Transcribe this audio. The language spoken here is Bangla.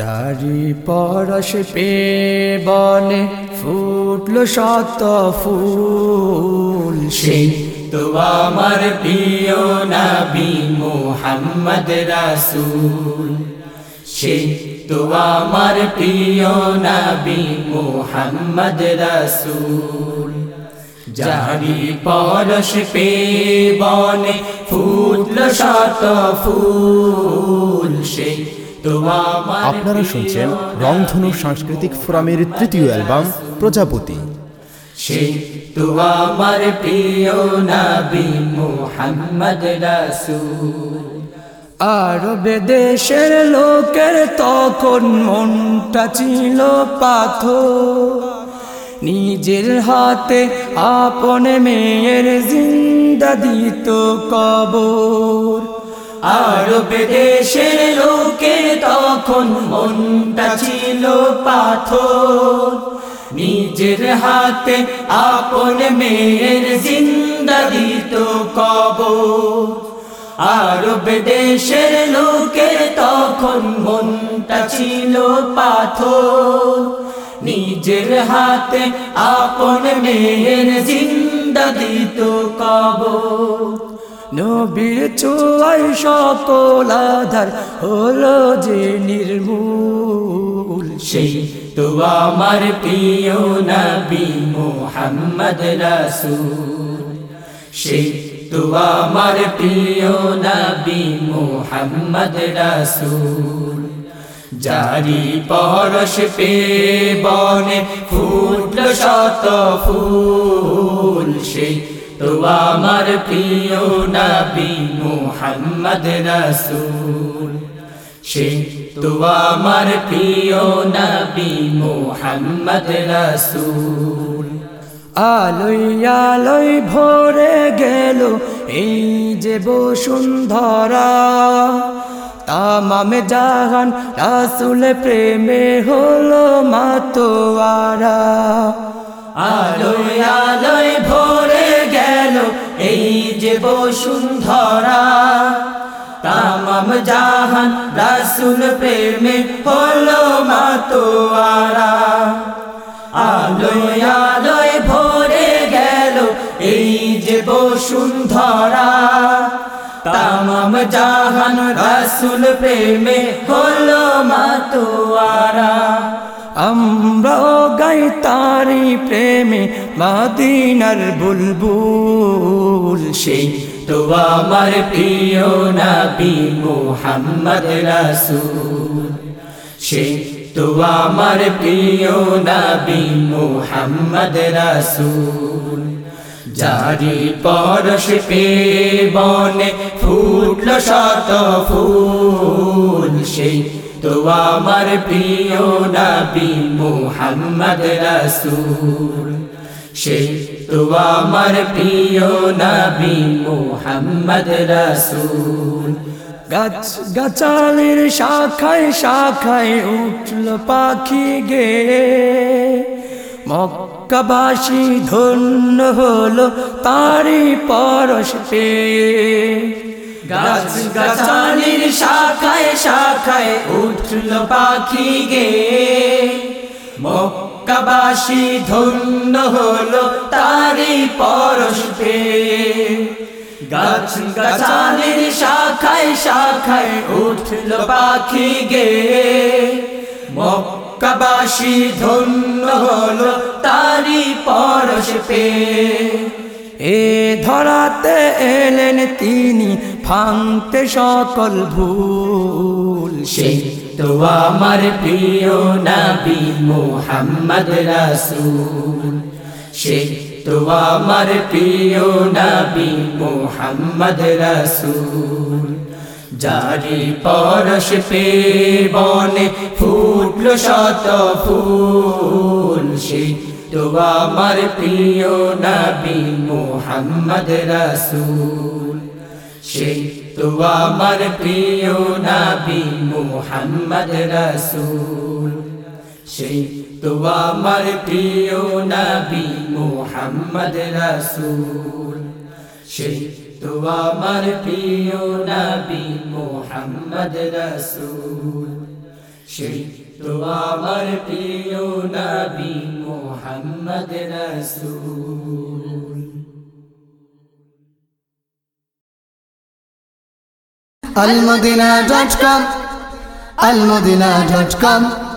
চারি পরশ পে বনে ফুটলো শত ফুল। সেই তো আমার প্রিয় নবী মোহাম্মদ রাসূল। সেই তো আমার প্রিয় নবী মোহাম্মদ রাসূল। যারি পরশ পে বনে ফুটল শত ফুল। সেই আপনারা শুনছেন রংধনু সাংস্কৃতিক ফোরামের তৃতীয় অ্যালবাম প্রজাপতি। সেই তো আমার প্রিয় নবী মোহাম্মদ রাসূল। আরবে দেশের লোকের তখন মনটা ছিল পাথর। নিজের হাতে আপন মেয়ের জিন্দা দিত কবর। আরব দেশের লোকে তখন মনটা ছিল পাথর। নিজের হাতে আপন মেয়ের জিন্দা দিত কবর। আরব দেশের লোকে তখন মনটা ছিল পাথর। নিজের হাতে আপন মেয়ের জিন্দা দিত কবর। নবীর চুয়াই সকল আধার হলো যে নির্মূল সেই। তো আমার প্রিয় নবী মোহাম্মদ রাসূল। সেই তো আমার প্রিয় নবী মোহাম্মদ রাসূল। জারি পরশ পে বনে ফুটল শত ফুল, সেই তো আমার প্রিয় নবী মোহাম্মদ রাসূল। সেই তো আমার প্রিয় নবী মোহাম্মদ রাসূল। আলোই আলোই ভরে গেল এই যে বসুন্ধরা। তামামে জাহান রাসুল প্রেমে হলো মাতোয়ারা। আলোয় বসুন্ধরা, তামাম জাহান রাসুল প্রেমে হলো মাতোয়ারা। আলোয় আলোয় ভরে গেল এই যে বসুন্ধরা, তামাম জাহান রাসুল প্রেমে হলো মাতোয়ারা। আমরাও গাই তারি প্রেমে মাদিনার বুলবুল, সেই তো আমার প্রিয় নবী মোহাম্মদ রাসূল। সেই তো আমার প্রিয় নবী মোহাম্মদ রাসূল। জারি পরশ পে বনে ফুটল শত ফুল সেই তো আমার প্রিয় নবী মোহাম্মদ রাসূল। সেই তো আমার প্রিয় নবী মোহাম্মদ রাসূল। গাছ গাছালির শাখায় শাখায় উঠল পাখি গে। মক্কাবাসী ধন্য হলো তারি পরশ পেয়ে। গাছ গাছালির শাখায় শাখায় উঠল পাখি গে। মক্কাবাসী ধন্য হলো তারি পরশ পে। গাছ গাছালির শাখায় শাখায় উঠল পাখি গে। মক্কাবাসী ধন্য হলো তারি পরশ পে। এ ধরাতে এলেন তিনি, ভাঙতে সকল ভুল। সেই তো আমার প্রিয় নবী মোহাম্মদ রাসূল। সেই তো আমার প্রিয় নবী মোহাম্মদ রাসূল। জারি পরশ পে বনে ফুটল শত ফুল সেই তো আমার প্রিয় নবী মোহাম্মদ রাসূল। সেই তো আমার প্রিয় নবী মোহাম্মদ রাসূল। সেই তো আমার প্রিয় নবী মোহাম্মদ রাসূল। সেই তো আমার প্রিয় নবী মোহাম্মদ রাসূল। সেই তো আমার প্রিয় নবী মোহাম্মদ রসুল। almadina.com almadina.com